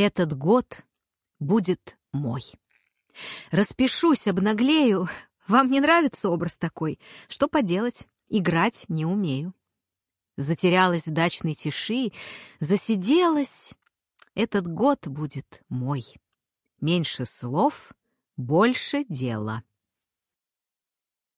Этот год будет мой. Распишусь, обнаглею. Вам не нравится образ такой? Что поделать? Играть не умею. Затерялась в дачной тиши, засиделась. Этот год будет мой. Меньше слов, больше дела.